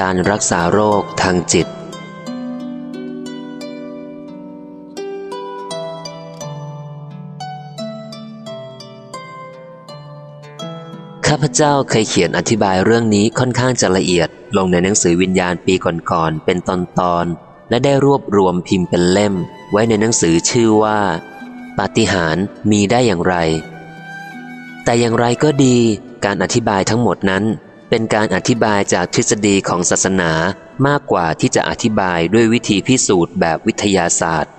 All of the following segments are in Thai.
การรักษาโรคทางจิต ข้าพเจ้าเคยเขียนอธิบายเรื่องนี้ค่อนข้างจะละเอียด ลงในหนังสือวิญญาณปีก่อนๆเป็นตอนๆและได้รวบรวมพิมพ์เป็นเล่ม ไว้ในหนังสือชื่อว่า ปาฏิหาริย์มีได้อย่างไร แต่อย่างไรก็ดีการอธิบายทั้งหมดนั้น เป็นการอธิบายจากทฤษฎีของศาสนามากกว่าที่จะอธิบายด้วยวิธีพิสูจน์แบบวิทยาศาสตร์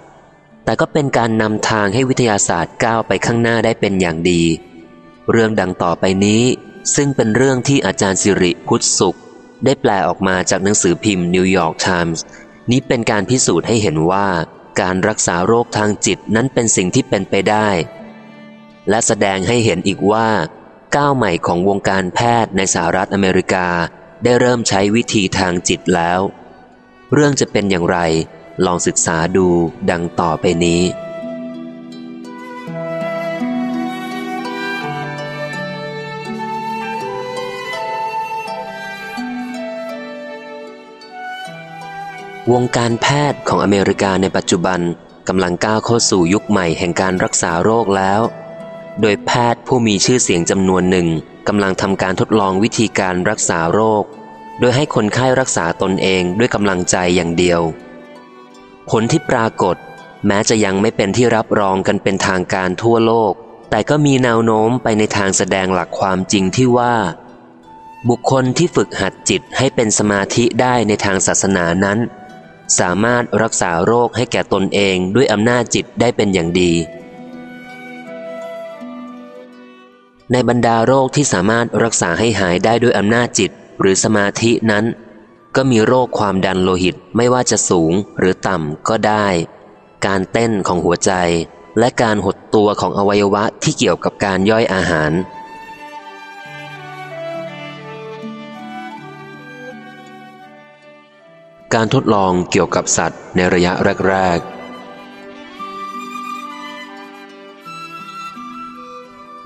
แต่ก็เป็นการนำทางให้วิทยาศาสตร์ก้าวไปข้างหน้าได้เป็นอย่างดี เรื่องดังต่อไปนี้ ซึ่งเป็นเรื่องที่อาจารย์สิริพุทธสุข ได้แปลออกมาจากหนังสือพิมพ์นิวยอร์กไทมส์นี้เป็นการพิสูจน์ให้เห็นว่า การรักษาโรคทางจิตนั้นเป็นสิ่งที่เป็นไปได้ และแสดงให้เห็นอีกว่า ก้าวใหม่ของวงการแพทย์ในสหรัฐอเมริกา ได้เริ่มใช้วิธีทางจิตแล้ว เรื่องจะเป็นอย่างไร ลองศึกษาดูดังต่อไปนี้วงการแพทย์ของอเมริกาในปัจจุบันกำลังก้าวเข้าสู่ยุคใหม่แห่งการรักษาโรคแล้ว โดยแพทย์ผู้มีชื่อเสียงจำนวนหนึ่งกำลังทำการทดลองวิธีการรักษาโรค โดยให้คนไข้รักษาตนเองด้วยกำลังใจอย่างเดียว ผลที่ปรากฏ แม้จะยังไม่เป็นที่รับรองกันเป็นทางการทั่วโลก แต่ก็มีแนวโน้มไปในทางแสดงหลักความจริงที่ว่า บุคคลที่ฝึกหัดจิตให้เป็นสมาธิได้ในทางศาสนานั้น สามารถรักษาโรคให้แก่ตนเองด้วยอำนาจจิตได้เป็นอย่างดี ในบรรดาโรคที่สามารถรักษาให้หายได้ด้วยอำนาจจิตหรือสมาธินั้น ก็มีโรคความดันโลหิตไม่ว่าจะสูงหรือต่ำก็ได้ การเต้นของหัวใจ และการหดตัวของอวัยวะที่เกี่ยวกับการย่อยอาหาร การทดลองเกี่ยวกับสัตว์ในระยะแรกๆ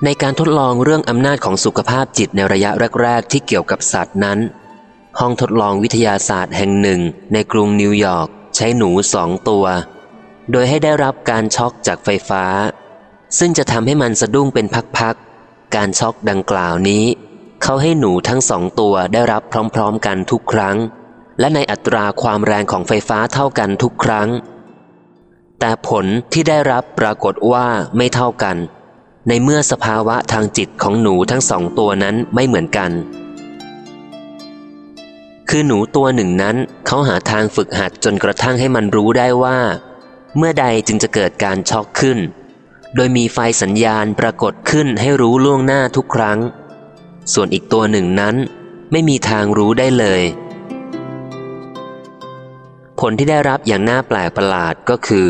ในการทดลองเรื่องอำนาจของสุขภาพจิตในระยะแรก ๆ ที่เกี่ยวกับสัตว์นั้น ห้องทดลองวิทยาศาสตร์แห่งหนึ่ง ในกรุงนิวยอร์กใช้หนูสองตัว โดยให้ได้รับการช็อกจากไฟฟ้า ซึ่งจะทำให้มันสะดุ้งเป็นพักๆ การช็อกดังกล่าวนี้ เขาให้หนูทั้งสองตัวได้รับพร้อมๆ กันทุกครั้ง และในอัตราความแรงของไฟฟ้าเท่ากันทุกครั้ง แต่ผลที่ได้รับปรากฏว่าไม่เท่ากัน ในเมื่อสภาวะทางจิตของหนูทั้งสองตัวนั้นไม่เหมือนกัน คือหนูตัวหนึ่งนั้นเขาหาทางฝึกหัดจนกระทั่งให้มันรู้ได้ว่า เมื่อใดจึงจะเกิดการช็อกขึ้น โดยมีไฟสัญญาณปรากฏขึ้นให้รู้ล่วงหน้าทุกครั้ง ส่วนอีกตัวหนึ่งนั้น ไม่มีทางรู้ได้เลย ผลที่ได้รับอย่างน่าแปลกประหลาดก็คือ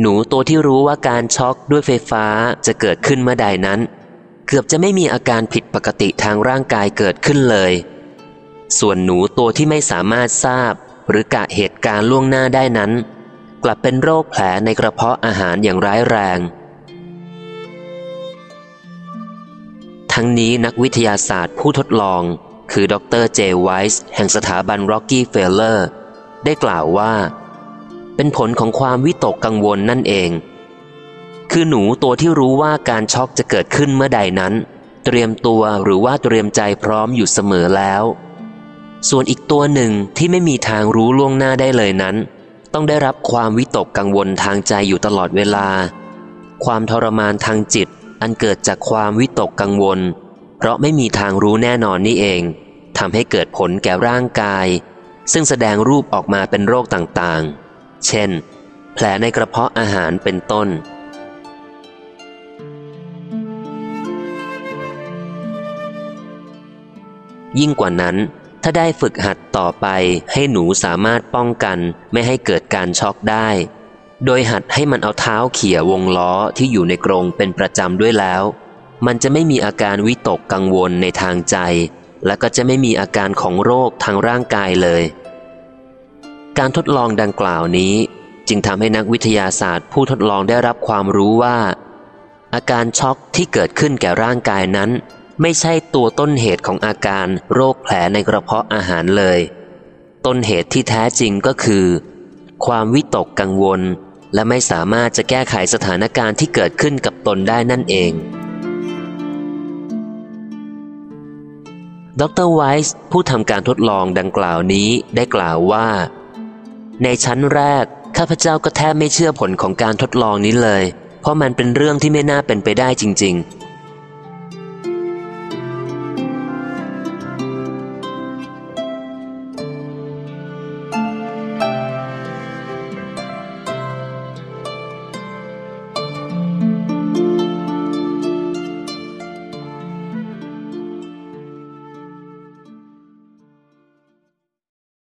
หนูตัวที่รู้ว่าการช็อกด้วยไฟฟ้าจะเกิดขึ้นเมื่อใดนั้น เกือบจะไม่มีอาการผิดปกติทางร่างกายเกิดขึ้นเลย ส่วนหนูตัวที่ไม่สามารถทราบ หรือกะเหตุการณ์ล่วงหน้าได้นั้น กลับเป็นโรคแผลในกระเพาะอาหารอย่างร้ายแรง ทั้งนี้นักวิทยาศาสตร์ผู้ทดลอง คือดรเจไวส์แห่งสถาบันร็อกกี้เฟลเลอร์ได้กล่าวว่า เป็นผลของความวิตกกังวลนั่นเอง คือหนูตัวที่รู้ว่าการช็อกจะเกิดขึ้นเมื่อใดนั้น เตรียมตัวหรือว่าเตรียมใจพร้อมอยู่เสมอแล้ว ส่วนอีกตัวหนึ่งที่ไม่มีทางรู้ล่วงหน้าได้เลยนั้น ต้องได้รับความวิตกกังวลทางใจอยู่ตลอดเวลา ความทรมานทางจิตอันเกิดจากความวิตกกังวล เพราะไม่มีทางรู้แน่นอนนี่เองทำให้เกิดผลแก่ร่างกาย ซึ่งแสดงรูปออกมาเป็นโรคต่างๆ เช่น แผลในกระเพาะอาหารเป็นต้น ยิ่งกว่านั้น ถ้าได้ฝึกหัดต่อไปให้หนูสามารถป้องกันไม่ให้เกิดการช็อกได้ โดยหัดให้มันเอาเท้าเขี่ยวงล้อที่อยู่ในกรงเป็นประจำด้วยแล้ว มันจะไม่มีอาการวิตกกังวลในทางใจ และก็จะไม่มีอาการของโรคทางร่างกายเลย การทดลองดังกล่าวนี้ จึงทำให้นักวิทยาศาสตร์ ผู้ทดลองได้รับความรู้ว่า อาการช็อกที่เกิดขึ้นแก่ร่างกายนั้น ไม่ใช่ตัวต้นเหตุของอาการโรคแผลในกระเพาะอาหารเลย ต้นเหตุที่แท้จริงก็คือ ความวิตกกังวล และไม่สามารถจะแก้ไขสถานการณ์ที่เกิดขึ้นกับตนได้นั่นเอง ดรไวส์ผู้ทำการทดลองดังกล่าวนี้ได้กล่าวว่า ในชั้นแรก ข้าพเจ้าก็แทบไม่เชื่อผลของการทดลองนี้เลย เพราะมันเป็นเรื่องที่ไม่น่าเป็นไปได้จริง ๆ